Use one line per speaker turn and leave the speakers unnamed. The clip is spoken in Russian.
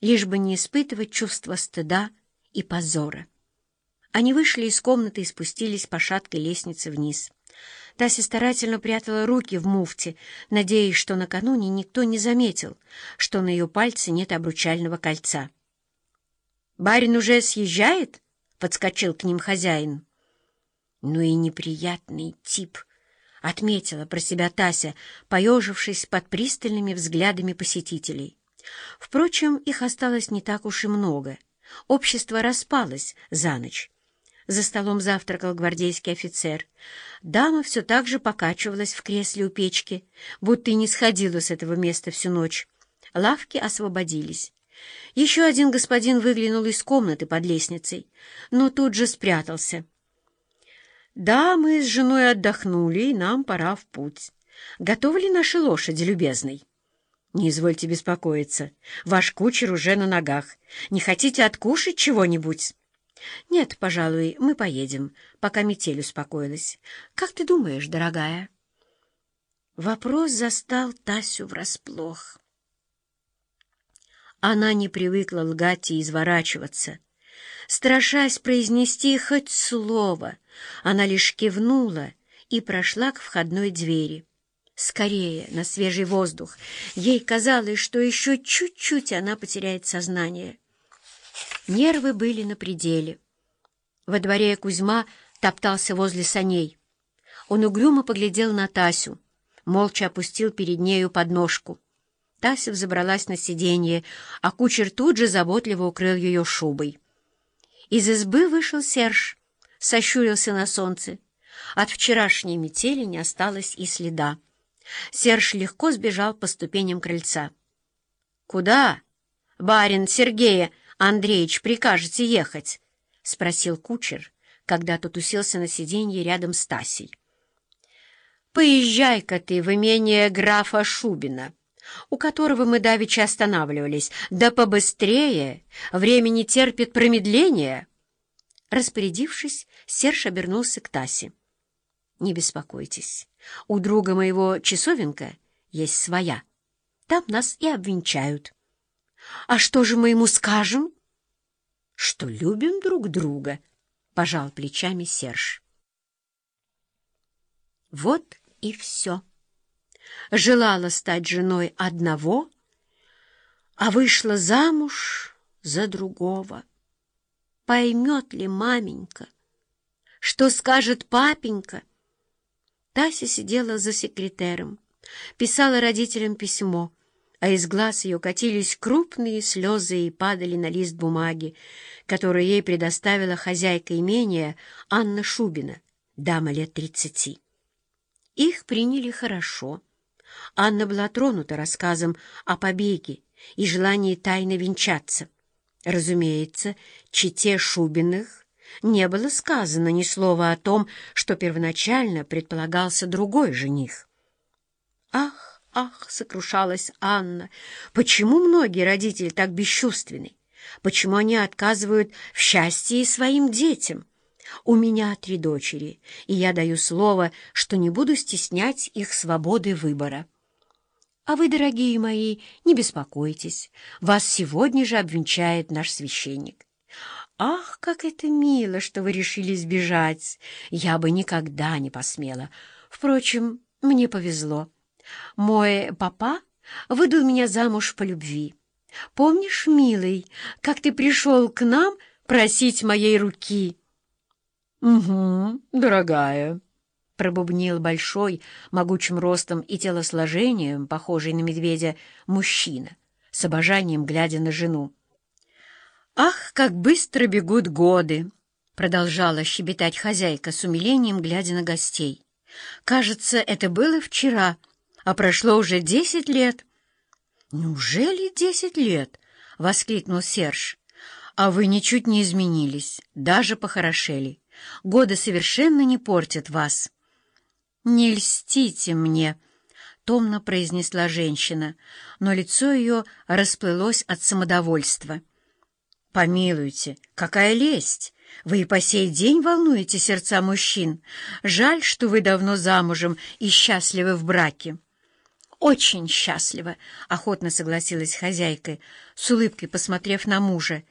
лишь бы не испытывать чувства стыда и позора. Они вышли из комнаты и спустились по шаткой лестнице вниз. Тася старательно прятала руки в муфте, надеясь, что накануне никто не заметил, что на ее пальце нет обручального кольца. «Барин уже съезжает?» — подскочил к ним хозяин. «Ну и неприятный тип», — отметила про себя Тася, поежившись под пристальными взглядами посетителей. Впрочем, их осталось не так уж и много. Общество распалось за ночь. За столом завтракал гвардейский офицер. Дама все так же покачивалась в кресле у печки, будто и не сходила с этого места всю ночь. Лавки освободились. Еще один господин выглянул из комнаты под лестницей, но тут же спрятался. «Да, мы с женой отдохнули, и нам пора в путь. Готовы ли наши лошади, любезный?» «Не извольте беспокоиться. Ваш кучер уже на ногах. Не хотите откушать чего-нибудь?» «Нет, пожалуй, мы поедем, пока метель успокоилась. Как ты думаешь, дорогая?» Вопрос застал Тасю врасплох. Она не привыкла лгать и изворачиваться. Страшась произнести хоть слово, она лишь кивнула и прошла к входной двери. Скорее, на свежий воздух. Ей казалось, что еще чуть-чуть она потеряет сознание. Нервы были на пределе. Во дворе Кузьма топтался возле саней. Он угрюмо поглядел на Тасю, молча опустил перед нею подножку. Тася взобралась на сиденье, а кучер тут же заботливо укрыл ее шубой. Из избы вышел Серж, сощурился на солнце. От вчерашней метели не осталось и следа. Серж легко сбежал по ступеням крыльца. — Куда, барин Сергея Андреевич, прикажете ехать? — спросил кучер, когда тот уселся на сиденье рядом с Тасей. — Поезжай-ка ты в имение графа Шубина, у которого мы давеча останавливались. Да побыстрее! Время не терпит промедления! Распорядившись, Серж обернулся к Тасе. — Не беспокойтесь. У друга моего часовенка есть своя. Там нас и обвенчают. А что же мы ему скажем? Что любим друг друга, — пожал плечами Серж. Вот и все. Желала стать женой одного, а вышла замуж за другого. Поймет ли маменька? Что скажет папенька? Тася сидела за секретером, писала родителям письмо, а из глаз ее катились крупные слезы и падали на лист бумаги, который ей предоставила хозяйка имения Анна Шубина, дама лет тридцати. Их приняли хорошо. Анна была тронута рассказом о побеге и желании тайно венчаться. Разумеется, чите Шубиных не было сказано ни слова о том, что первоначально предполагался другой жених. «Ах, ах!» — сокрушалась Анна. «Почему многие родители так бесчувственны? Почему они отказывают в счастье своим детям? У меня три дочери, и я даю слово, что не буду стеснять их свободы выбора». А вы, дорогие мои, не беспокойтесь, вас сегодня же обвенчает наш священник. «Ах, как это мило, что вы решили сбежать! Я бы никогда не посмела. Впрочем, мне повезло. Мой папа выдал меня замуж по любви. Помнишь, милый, как ты пришел к нам просить моей руки?» «Угу, дорогая», — пробубнил большой, могучим ростом и телосложением, похожий на медведя, мужчина, с обожанием глядя на жену. «Ах, как быстро бегут годы!» — продолжала щебетать хозяйка с умилением, глядя на гостей. «Кажется, это было вчера, а прошло уже десять лет». «Неужели десять лет?» — воскликнул Серж. «А вы ничуть не изменились, даже похорошели. Годы совершенно не портят вас». «Не льстите мне!» — томно произнесла женщина, но лицо ее расплылось от самодовольства. «Помилуйте, какая лесть! Вы и по сей день волнуете сердца мужчин. Жаль, что вы давно замужем и счастливы в браке». очень счастлива, — охотно согласилась хозяйка, с улыбкой посмотрев на мужа,